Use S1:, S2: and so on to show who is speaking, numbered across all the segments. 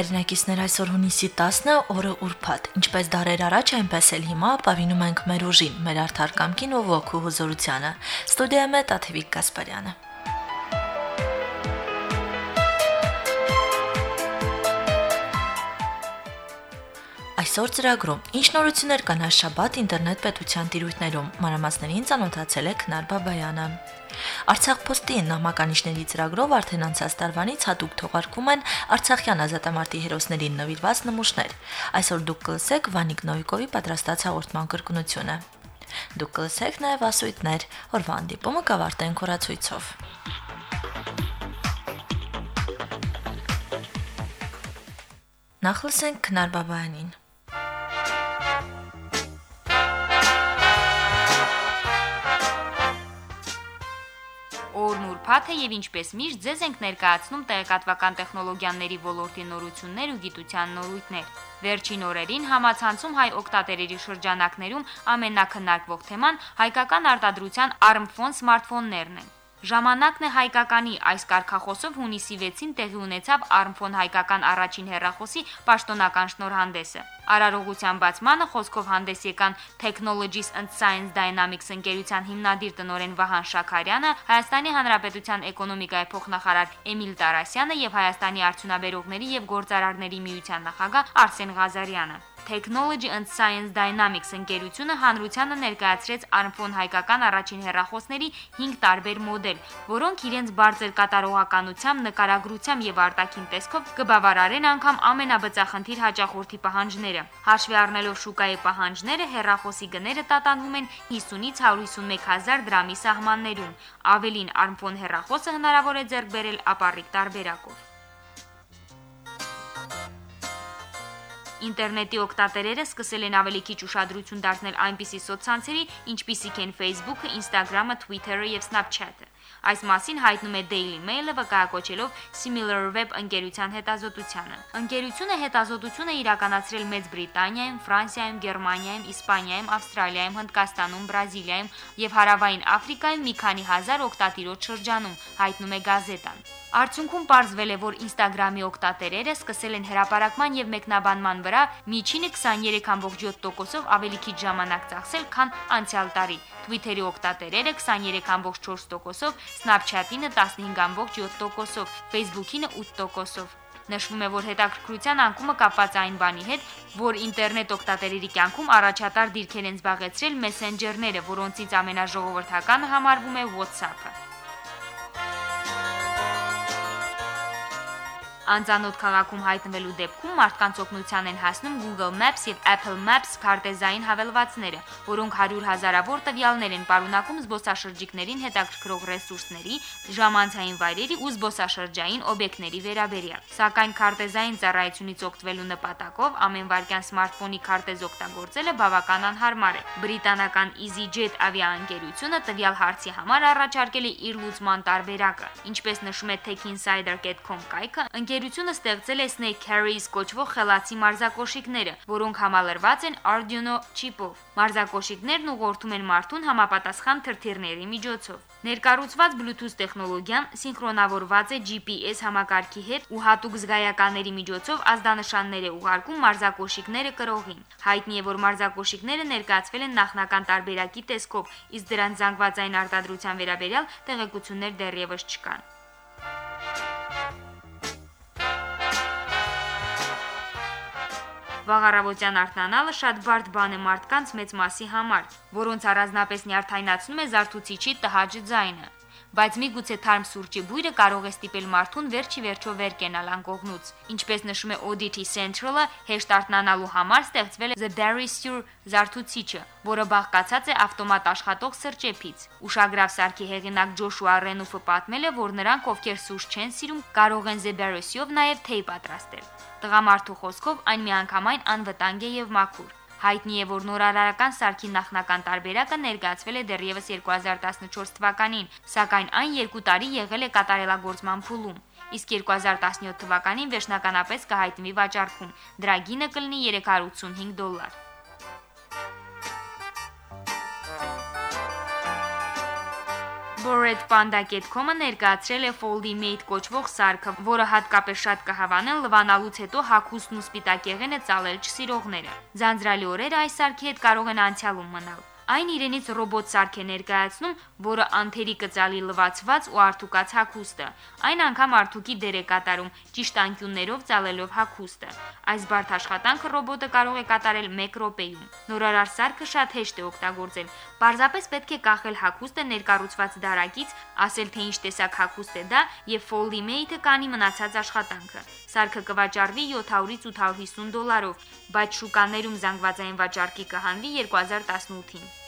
S1: Հայրենակիցներ, այսօր հունիսի 10-ը օրը ուրբաթ։ Ինչպես դարեր առաջ, այնպես էլ հիմա ապավինում ենք մեր ուժին, մեր արդար կամքին ու ոգու հզորությանը։ Ստուդիայում է Տաթևիկ Գասպարյանը։ Այսօր ծրագրում ինչ նորություններ կան հաշաբատ ինտերնետ պետության տիրույթներում։ Մանրամասներին ցանոթացել է Քնար Բաբայանը։ Արցախ ոստի նահմականիշների ծրագրով արդեն անցած տարվանից հատուկ թողարկվում են Արցախյան ազատամարտի հերոսներին նվիրված նմուշներ։ Այսօր դուք կլսեք Վանիկ Նոյկովի պատրաստած հաղորդման կրկնությունը։ Դուք կլսեք նաև ասույթներ, որվա հանդիպումը կավարտենք հորացույցով։ Նախ լսենք Քնար Բաբայանին։
S2: ուրբաթ է եւ ինչպես միշտ ձեզ ենք ներկայացնում տեղեկատվական տեխնոլոգիաների ոլորտի նորություններ ու գիտության նորույթներ։ Վերջին օրերին համացանցում հայ օկտատերերի շրջանակներում ամենակնարկվող թեման հայկական արտադրության ARM-phone սմարթֆոններն են։ Ժամանակն է հայկականի այս կարգախոսով հունիսի 6-ին տեղի ունեցավ ARMFON հայկական առաջին հերախոսի պաշտոնական շնորհանդեսը։ Արարողության բացմանը խոսքով հանդես եկան Technologies and Science Dynamics ընկերության հիմնադիր տնօրեն Վահան Շաքարյանը, Հայաստանի Հանրապետության էկոնոմիկայի փոխնախարար Էմիլ Տարասյանը եւ Հայաստանի արդյունաբերողների եւ գործարարների միության նախագահ Արսեն Ղազարյանը։ Technology and Science Dynamics ընկերությունը հանրությանը ներկայացրեց ARMFON հայկական առաջին հեռախոսների 5 տարբեր մոդել, որոնք իրենց բարձր կատարողականությամբ, նկարագրությամբ եւ արտաքին տեսքով կբավարարեն անգամ ամենաբծախնդիր հաճախորդի պահանջները։ Հաշվի առնելով շուկայի պահանջները, հեռախոսի գները տատանվում են 50-ից 151 հազար դրամի սահմաններում։ Ավելին ARMFON հեռախոսը հնարավոր է ձեռք բերել ապառիկ տարբերակով։ Ինտերնետի օգտատերերը սկսել են ավելի քիչ ուշադրություն դարձնել այնպիսի սոցցանցերի, ինչպիսիք են Facebook-ը, Instagram-ը, Twitter-ը եւ Snapchat-ը։ Այս մասին հայտնում է Daily Mail-ը վկայակոչելով SimilarWeb ընկերության հետազոտությանը։ Ընկերությունը հետազոտությունը իրականացրել Մեծ Բրիտանիայում, Ֆրանսիայում, Գերմանիայում, Իսպանիայում, Ավստրալիայում, Հնդկաստանում, Բրազիլիայում եւ Հարավային Աֆրիկայում մի քանի հազար օգտատիրոջ շրջանում, հայտնում է գազետան։ Արդյունքում ողջվել է, որ Instagram-ի օգտատերերը սկսել են հրապարակման եւ մեկնաբանման վրա միջինը 23.7%-ով ավելի քիչ ժամանակ ծախսել, քան անցյալ տարի։ Twitter-ի օգտատերերը 23.4%-ով, Snapchat-ինը 15.7%-ով, Facebook-ինը 8%-ով։ Նշվում է, որ հետաքրքրության անկումը կապված այն բանի հետ, որ ինտերնետ օգտատերերի կյանքում առաջատար դիրքեր են զբաղեցրել մեսենջերները, որոնցից ամենաժողովրդականը համարվում է WhatsApp-ը։ Անծանոթ քաղաքում հայտնվելու դեպքում մարդկանց օգնության են հասնում Google Maps եւ Apple Maps քարտեզային հավելվածները, որոնք 100 հազարավոր տվյալներ են պարունակում զբոսաշրջիկներին հետաքրքրող ռեսուրսների, ժամանցային վայրերի ու զբոսաշրջային օբյեկտների վերաբերյալ։ Սակայն քարտեզային ծառայությունից օգտվելու նպատակով ամեն վարքյան սմարթֆոնի քարտեզ օգտագործելը բավական անհարմար է։ Բրիտանական EasyJet ավիաընկերությունը տվյալ հարցի համար առաջարկել է իր լուծման տարբերակը։ Ինչպես նշում է techinsider.com կայքը, ընկերությունը ստեղծել է Snake Carries կոչվող խելացի մարզակոշիկները, որոնք համալրված են Arduino չիպով։ Մարզակոշիկներն ուղղորդում են մարդուն համապատասխան թրթիռների միջոցով։ Ներկառուցված Bluetooth տեխնոլոգիան սինխրոնավորված է GPS համակարգի հետ ու հատուկ զգայականների միջոցով ազդանշաններ է ուղարկում մարզակոշիկները կրողին։ Հայտնի է, որ մարզակոշիկները ներկայացվել են նախնական տարբերակի տեսքով, իսկ դրանց զանգվածային արտադրության վերաբերյալ տեղեկություններ դեռևս չկան։ Վաղ առավոտյան արթնանալը շատ բարդ բան է մարդկանց մեծ մասի համար, որոնց առանձնապես նյարդայնացնում է զարթուցիչի տհաճ ձայնը բայց միգուցե թարմ սուրճի բույրը կարող է ստիպել մարդուն վերջի վերջո վեր կենալ անկողնուց։ Ինչպես նշում է Audity Central-ը, հեշտ արթնանալու համար ստեղծվել է The Berry Sur զարթուցիչը, որը բաղկացած է ավտոմատ աշխատող սրճեփից։ Ուշագրավ սարքի հեղինակ Ջոշուա Ռենուֆը պատմել է, որ նրանք, ովքեր սուրճ չեն սիրում, կարող են The Berry Sur-ով նաև թեյ պատրաստել։ Տղամարդու խոսքով այն միանգամայն անվտանգ է եւ մաքուր։ Հայտնի է, որ նորարարական սարքի նախնական տարբերակը ներկայացվել է դեռևս 2014 թվականին, սակայն այն 2 տարի եղել է կատարելագործման փուլում իսկ 2017 թվականին վերջնականապես կհայտնվի վաճառքում։ Դրա գինը կլինի 385 դոլար։ boredpanda.com-ը ներկայացրել է Foldy Mate կոչվող սարքը, որը հատկապես շատ կհավանեն լվանալուց հետո հագուստն ու սպիտակեղենը ծալել չսիրողները։ Ձանձրալի օրերը այս սարքի հետ կարող են անցյալում մնալ։ Այն իրենից ռոբոտ սարք է ներկայացնում, որը անթերի կծալի լվացված ու արթուկած հագուստը։ Այն անգամ արթուկի դեր է կատարում, ճիշտ անկյուններով ծալելով հագուստը։ Այս բարդ աշխատանքը ռոբոտը կարող է կատարել 1 րոպեում։ Նորարար սարքը շատ հեշտ է օգտագործել։ Պարզապես պետք է կախել հագուստը ներկառուցված դարակից, ասել թե ինչ տեսակ հագուստ է դա եւ Foldy Mate-ը կանի մնացած աշխատանքը։ Սարքը կվաճառվի 700-ից 850 դոլարով, բայց շուկաներում զանգվածային վաճառքի կհանվի 2018-ին։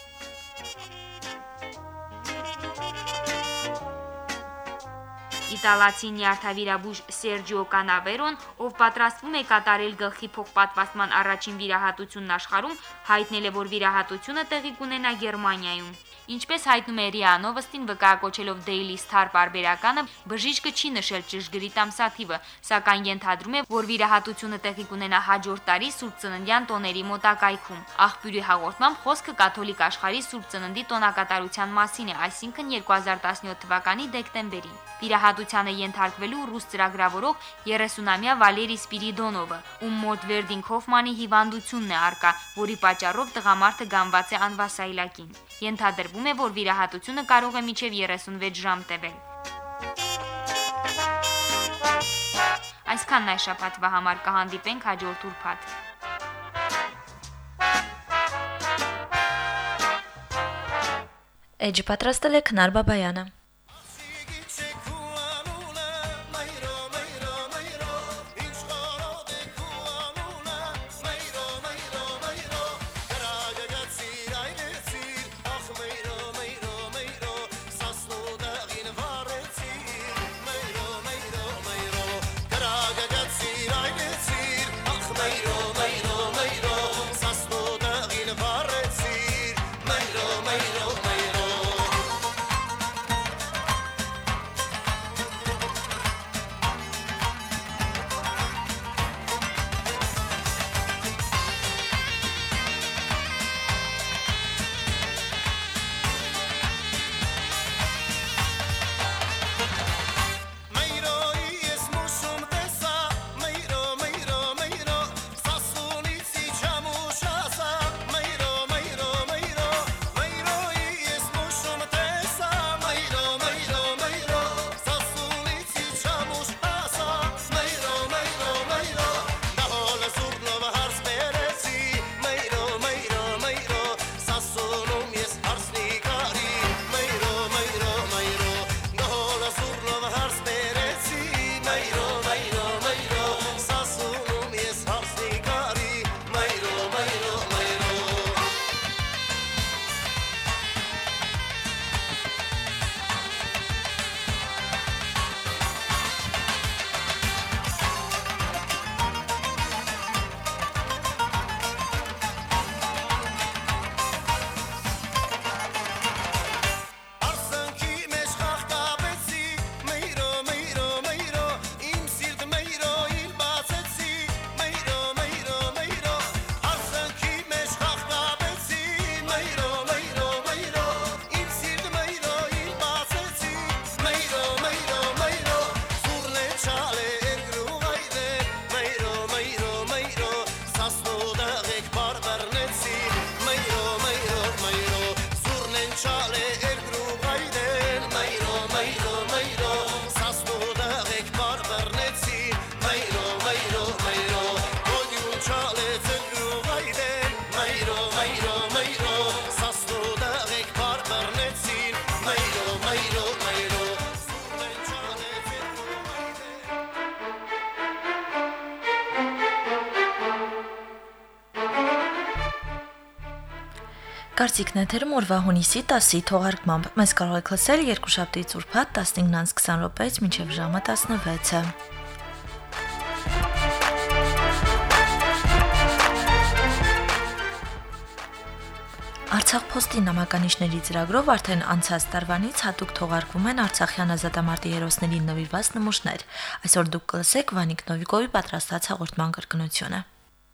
S2: Իտալացի նյարդավիրաբույժ Սերջիո Կանավերոն, ով պատրաստվում է կատարել գլխի փոխպատվաստման առաջին վիրահատությունն աշխարհում, հայտնել է, որ վիրահատությունը տեղի կունենա Գերմանիայում։ Ինչպես հայտնում է ՌԻԱ Նովոստին վկայակոչելով Daily Star բարբերականը, բժիշկը չի նշել ճշգրիտ ամսաթիվը, սակայն ենթադրում է, որ վիրահատությունը տեղի կունենա հաջորդ տարի Սուրբ Ծննդյան տոների մոտակայքում։ Աղբյուրի հաղորդմամբ խոսքը կաթոլիկ աշխարհի Սուրբ Ծննդի տոնակատարության մասին է, այսինքն 2017 թվականի դեկտեմբերին։ Վիրահատությանը ենթարկվելու ռուս ծրագրավորող 30-ամյա Վալերի Սպիրիդոնովը, ում մոտ Վերդին Քոֆմանի հիվանդությունն է արկա, որի պատճառով տղամարդը գանված է անվասայլակին։ Ենթադրվում է, որ վիրահատությունը կարող է մինչև 36 ժամ տևել։ Այսքանն այս շաբաթվա համար կհանդիպենք հաջորդ ուրբաթ։
S3: Էջը պատրաստել է Քնար Բաբայանը։ Կարծիքն է թերում օրվա հունիսի 10-ի թողարկմամբ։ Մեզ կարող եք լսել երկուշաբթիից ուրբաթ 15-ից 20 րոպեից մինչև ժամը 16-ը։ Արցախ փոստի նամականիշների ծրագրով արդեն անցած տարվանից հատուկ թողարկվում են Արցախյան ազատամարտի հերոսներին նվիրված նմուշներ։ Այսօր դուք կլսեք Վանիկ Նովիկովի պատրաստած հաղորդման կրկնությունը։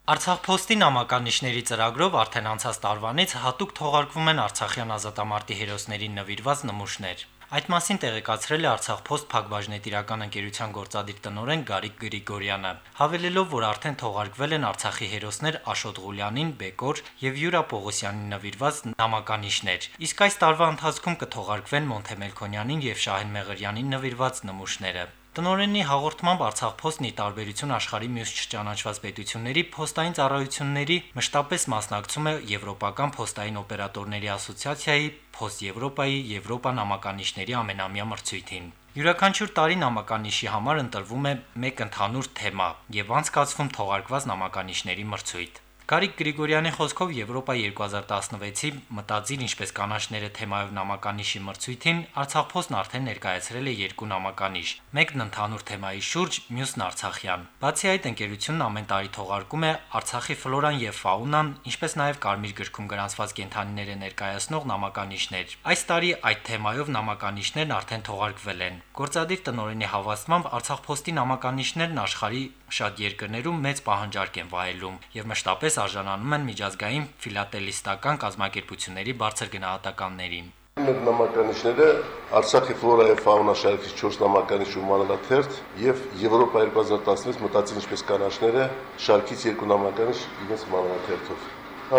S4: Արցախ Փոստի նամականիշների ծրագրով արդեն անցած տարվանից հատուկ թողարկվում են Արցախյան ազատամարտի հերոսներին նվիրված նմուշներ։ Այդ մասին տեղեկացրել է Արցախ Փոստ Փակbaşնետիրական ընկերության գործադիր տնօրեն Գարիկ Գրիգորյանը, հավելելով, որ արդեն թողարկվել են Արցախի հերոսներ Աշոտ Ղուլյանին, Բեկոր եւ Յուրա Պողոսյանին նվիրված նամականիշներ։ Իսկ այս տարվա ընթացքում կթողարկվեն Մոնթե Մելքոնյանին եւ Շահեն Մեղրյանին նվիրված նմուշները։ Տնօրենի հաղորդմամբ Արցախ փոստի տարբերություն աշխարհի մյուս չճանաչված պետությունների փոստային ծառայությունների մշտապես մասնակցում է Եվրոպական փոստային օպերատորների ասոցիացիայի Փոստ Եվրոպայի Եվրոպա նամականիշների ամենամյա մրցույթին։ Յուրաքանչյուր տարի նամականիշի համար ընտրվում է մեկ ընդհանուր թեմա եւ անցկացվում թողարկված նամականիշների մրցույթ։ Գարիկ Գրիգորյանի խոսքով Եվրոպա 2016-ի մտածիր ինչպես կանաչները թեմայով նամականիշի մրցույթին Արցախփոստն արդեն ներկայացրել է երկու նամականիշ՝ մեկն ընդհանուր թեմայի շուրջ, մյուսն Արցախյան։ Բացի այդ, ընկերությունն ամեն տարի թողարկում է Արցախի ֆլորան եւ ֆաունան, ինչպես նաեւ Կարմիր գրքում գրանցված կենթանիները ներկայացնող նամականիշներ։ Այս տարի այդ թեմայով նամականիշներն արդեն թողարկվել են։ Գործադիր տնօրենի հավաստմամբ Արցախփոստի նամականիշներն աշխարհի շատ երկրներում մեծ պահանջարկ են վայելում եւ մշտապես արժանանում են միջազգային ֆիլատելիստական կազմակերպությունների բարձր գնահատականներին։
S5: Մեր նամականիշները Արցախի ֆլորա եւ ֆաունա շարքից 4 նամականիշ ու մանրաթերթ եւ Եվրոպա 2016 մտածին ինչպես կանաչները շարքից 2 նամականիշ իրենց մանրաթերթով։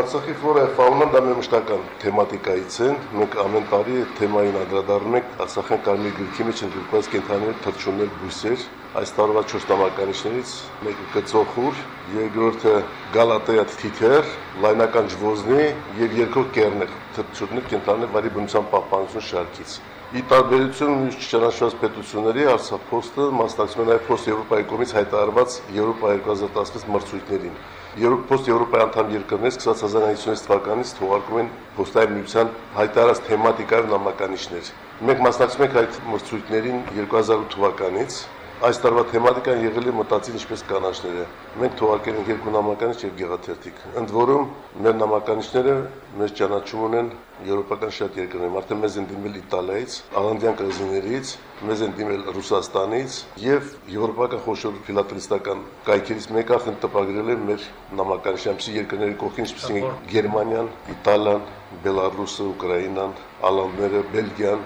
S5: Արցախի ֆլորա եւ ֆաունան դա մեր մշտական թեմատիկայից են։ Մենք ամեն տարի այդ թեմային անդրադառնում ենք Արցախյան կարմիր գրքի մեջ ընդգրկված կենթաների թռչուններ, բույսեր, այս տարվա 4 նամականիշներից մեկը կծոխուր, երկրորդը գալատեա թիթեր, լայնական ջվոզնի եւ երկրորդ կերներ, թռչուններ կենտրոններ վարի բնության պահպանություն շարքից։ Ի տարբերություն մյուս չճանաչված պետությունների Արցախ փոստը մասնակցում է նաև փոստ Եվրոպայի կողմից հայտարարված Եվրոպա 2016 մրցույթներին։ Եվրոպ փոստ Եվրոպայի անդամ երկրներ սկսած 1996 թվականից թողարկում են փոստային միության հայտարարած թեմատիկայով նամականիշներ։ Մենք մասնակցում ենք այդ մրցույթներին 2008 թվականից Այս տարվա թեմատիկան եղել է մտածին ինչպես կանաչները։ Մենք թողարկել ենք երկու նամականիշ եւ գեղաթերթիկ։ Ընդ որում մեր նամականիշները մեզ ճանաչում ունեն եվրոպական շատ երկրներում։ Արդեն մեզ են դիմել Իտալիայից, Ալանդյան կղզիներից, մեզ են դիմել Ռուսաստանից եւ եվրոպական խոշոր ֆիլատելիստական կայքերից մեկը արդեն տպագրել է մեր նամականիշը, ամսի երկրների կողքին, ինչպես Գերմանիան, Իտալիան, Բելարուսը, Ուկրաինան, Ալանդները, Բելգիան,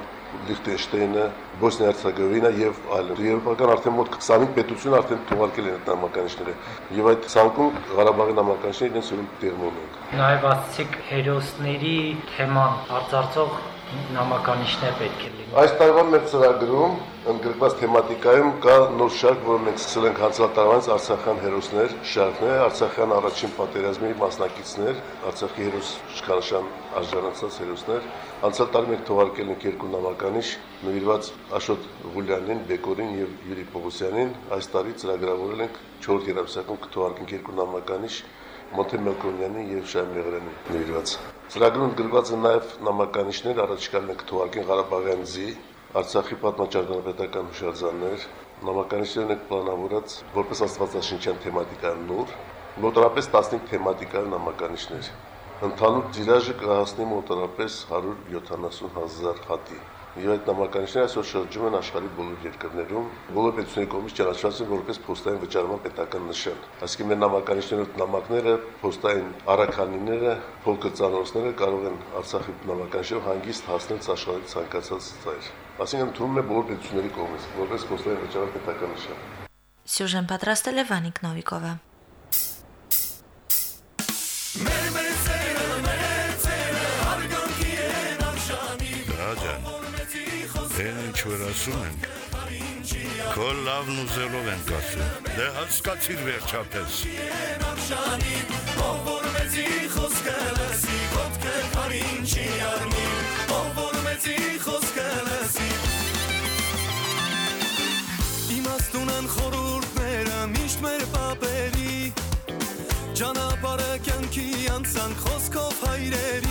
S5: Լիխտենշտեյնը, Բոսնիա-Հերցեգովինա եւ այլն։ Եվրոպական արդեն մոտ 25 պետություն արդեն թողարկել են այդ նամականիշները։ Եվ այդ ցանկում Ղարաբաղի նամականիշները իրենց ուրույն տեղում ունեն։
S4: Նաեւ ասացիք հերոսների թեման արձարծող նամականիշներ պետք է լինեն։
S5: Այս տարվա մեր ծրագրում ընդգրկված թեմատիկայում կա նոր շարք, որը մենք սկսել ենք անցյալ տարվանից Արցախյան հերոսներ շարքն է, Արցախյան առաջին պատերազմի մասնակիցներ, Արցախի հերոս իշխանության արժանացած հերոսներ։ Անցյալ տարի մենք թողարկել ենք երկու նամականիշ նվիրված Աշոտ Ղուլյանին, Բեկորին եւ Յուրի Պողոսյանին։ Այս տարի ծրագրավորել ենք 4 երամսյակում կթողարկենք երկու նամականիշ Մոնթե Մելքոնյանին եւ Շահ Մեղրյանին նվիրված։ Ծրագրում գրված են նաև նամականիշներ առաջիկա մենք թողարկեն Ղարաբաղյան զի, Արցախի պատմաճարտարապետական հուշարձաններ, նամականիշներն են պլանավորած որպես աստվածաշնչյան թեմատիկան նոր, մոտարապես 15 թեմատիկան նամականիշներ։ Ընդհանուր տիրաժը կհասնի մոտարապես 170 հազար հատի։ Եվ այդ նամականիշները այսօր շրջում են աշխարհի բոլոր երկրներում, բոլոր պետությունների կողմից ճանաչված են որպես փոստային վճարման պետական նշան։ Այսինքն մեր նամականիշները, նամակները, փոստային առաքանիները, փոքրցանոցները կարող են Արցախի նամականիշով հանգիստ հասնել աշխարհի ցանկացած ծայր։ Այսինքն ընդունում է բոլոր պետությունների կողմից որպես փոստային վճարման պետական նշան։
S1: Սյուժեն պատրաստել է Վանիկ Նովիկովը։
S6: որ ասում են Քո լավն ուզելով են ասում Դե հասկացիր վերջապես Ով որ մեծի խոսքը լսի Ոտքը քարին չի արնի Ով որ մեծի խոսքը լսի Իմաստունան խորուրդները միշտ մեր պապերի Ճանապարհը կյանքի անցանք խոսքով հայրերի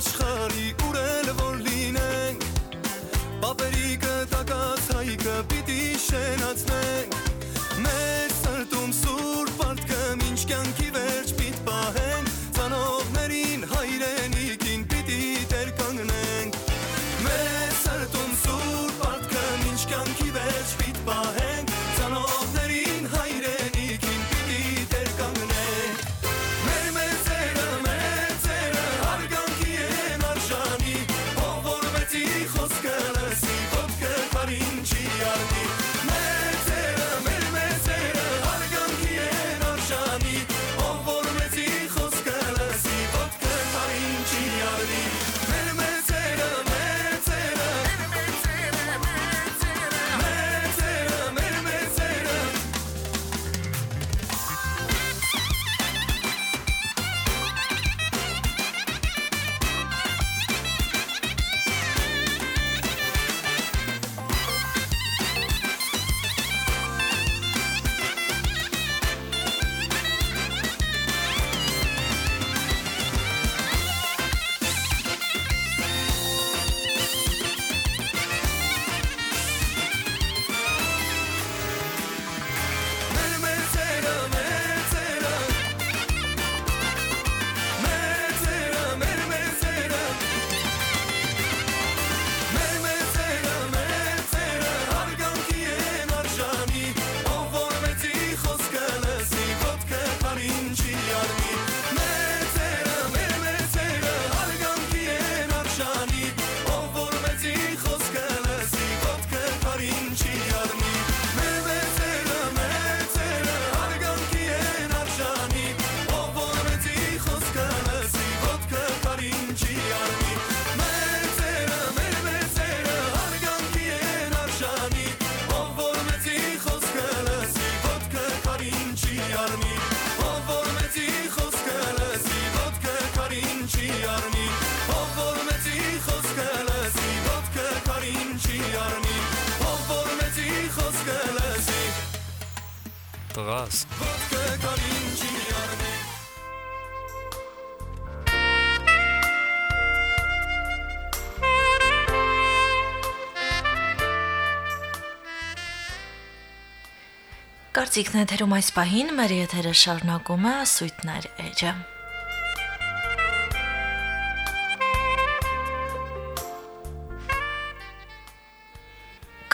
S6: աշխարի ուրել որ լինենք Պապերի կտակած հայկը պիտի շենացնենք Մեր
S1: Կարծիքն է թերում այս պահին մեր եթերը շարունակում է ասույթներ էջը։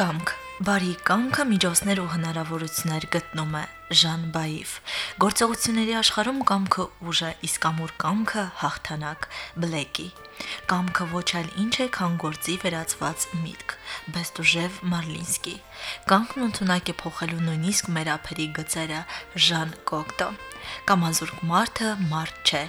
S1: Կամք. Բարի կամքը միջոցներ ու հնարավորություններ գտնում է Ժան Բայիվ։ Գործողությունների աշխարհում կամքը ուժ է, իսկ ամուր կամքը հաղթանակ Բլեկի։ Կամքը ոչ այլ ինչ է, քան գործի վերածված միտք։ Բեստուժև Մարլինսկի։ Կամքն ընդունակ է փոխելու նույնիսկ մեր ափերի գծերը Ժան Կոկտո։ Կամազուրկ մարդը մարդ չէ,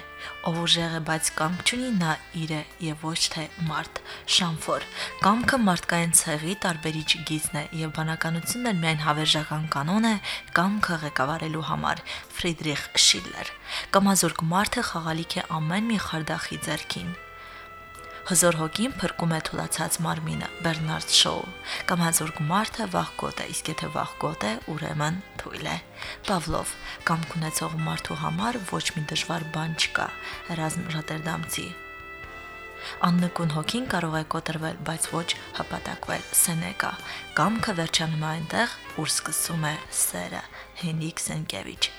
S1: ով ուժեղ է, բայց կամք չունի, նա իր է եւ ոչ թե մարդ։ Շամֆոր։ Կամքը մարդկային ցեղի տարբերիչ գիծն է եւ բանականությունն էլ միայն հավերժական կանոն է կամքը ղեկավարելու համար։ Ֆրիդրիխ Շիլլեր։ Կամազուրկ մարդը խաղալիք է ամեն մի խարդախի ձեռքին։ Հզոր հոգին փրկում է թուլացած մարմինը Բերնարդ Շոու կամ հազորգ մարդը վախկոտ է իսկ եթե վախկոտ է ուրեմն թույլ է Պավլով կամ կունեցող մարդու համար ոչ մի դժվար բան չկա Ռազմ Ռոտերդամցի Աննկուն հոգին կարող է կոտրվել, բայց ոչ հպատակվել Սենեկա կամքը վերջանում այնտեղ, ուր սկսում է սերը Onions and cabbage.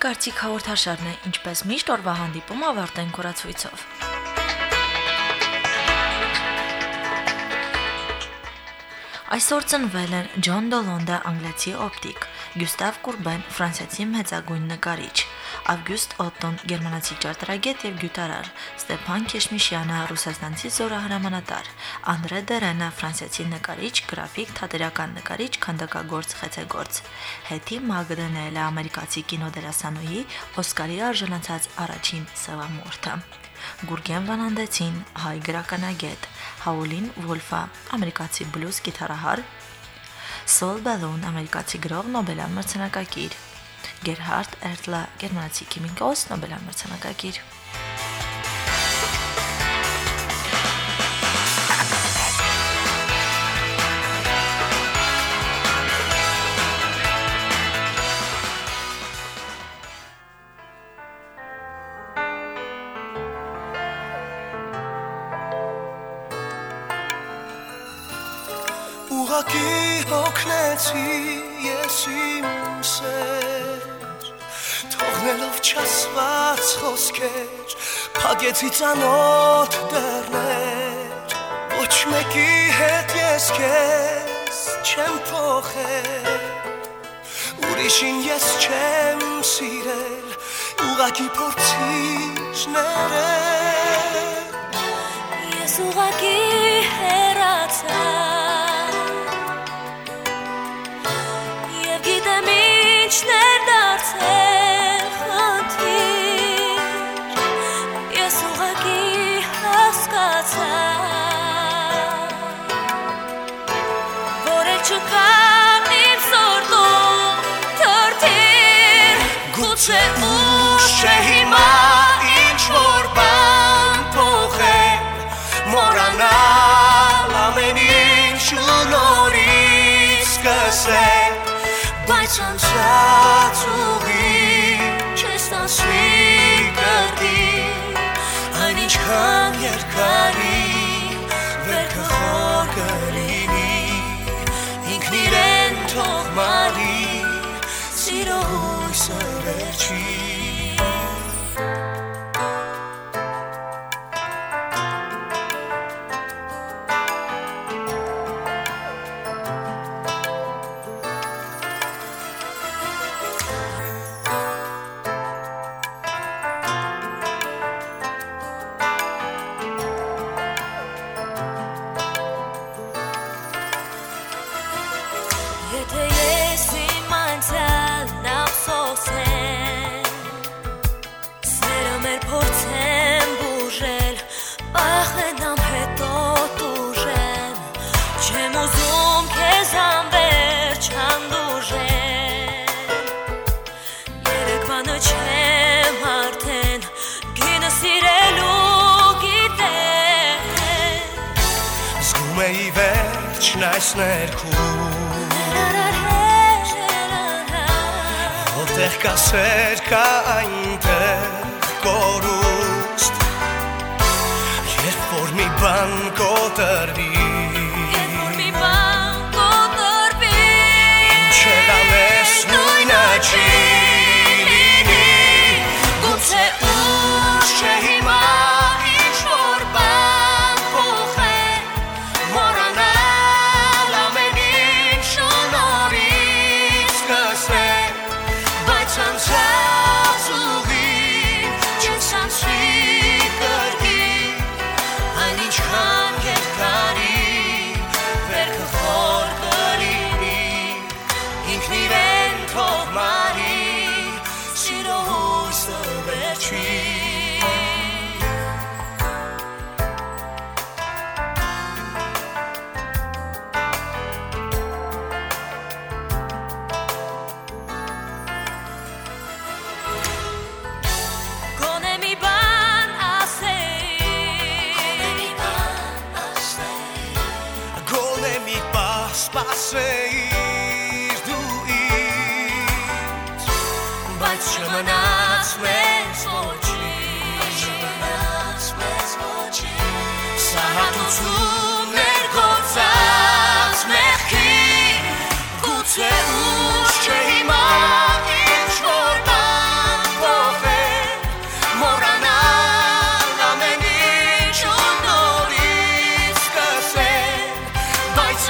S1: Կարծիք հաղորդաշարն է, ինչպես միշտ օրվա հանդիպում ավարտենք կորացույցով։ Այսօր ծնվել են Ջոն Դոլոնդը, անգլիացի օպտիկ, Գյուստավ Կուրբեն, ֆրանսիացի մեծագույն նկարիչ, Ավգուստ Օտոն, գերմանացի ճարտարագետ եւ գյուտարար, Ստեփան Քեշմիշյանը, ռուսաստանցի զորահրամանատար, Անդրե Դերենը, ֆրանսիացի նկարիչ, գրաֆիկ, թատերական նկարիչ, քանդակագործ, խեցեգործ, Հետի Մագդանելը, ամերիկացի կինոդերասանուհի, Օսկարի արժանացած առաջին սևամորթը։ Գուրգեն Վանանդեցին, հայ գրականագետ, Հաուլին Վոլֆա, ամերիկացի բլյուզ գիտարահար, Սոլ Բալուն, ամերիկացի գրող, Նոբելյան մրցանակակիր, Գերհարդ Էրտլա, գերմանացի քիմիկոս, Նոբելյան մրցանակակիր։
S7: Փագեցի ծանոթ դեռներ Ոչ մեկի հետ ես քեզ չեմ փոխել Ուրիշին ես չեմ սիրել Ուղակի փորձիր ներել
S8: Ես ուղակի հեռացա Եվ գիտեմ ինչներ դարձել
S7: Գուցե ուշ չէ հիմա ինչ որ բան փոխել Մորանալ ամեն ինչ ու նորից սկսել Բայց անցած ուղի վերջն այս ներքում Որտեղ կա սեր կա այնտեղ կորուստ Երբ որ մի բան կոտրվի Ինչ էլ անես նույնը չի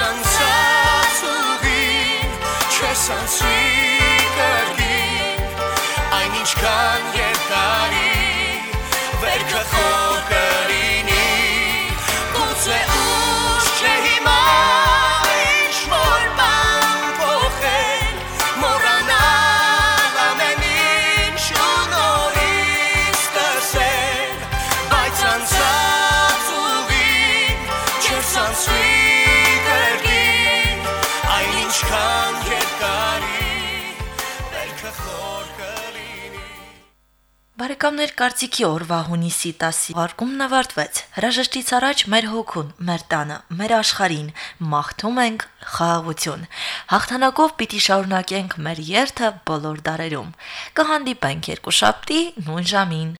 S7: Չես անցած ուղին, չես անցի
S1: Բարեկամներ կարծիքի օրվա հունիսի 10-ի վարկումն ավարտվեց։ Հրաժեշտից առաջ մեր հոգուն, մեր տանը, մեր աշխարհին մաղթում ենք խաղաղություն։ Հաղթանակով պիտի շարունակենք մեր երթը բոլոր դարերում։ Կհանդիպենք երկու շաբթի նույն ժամին։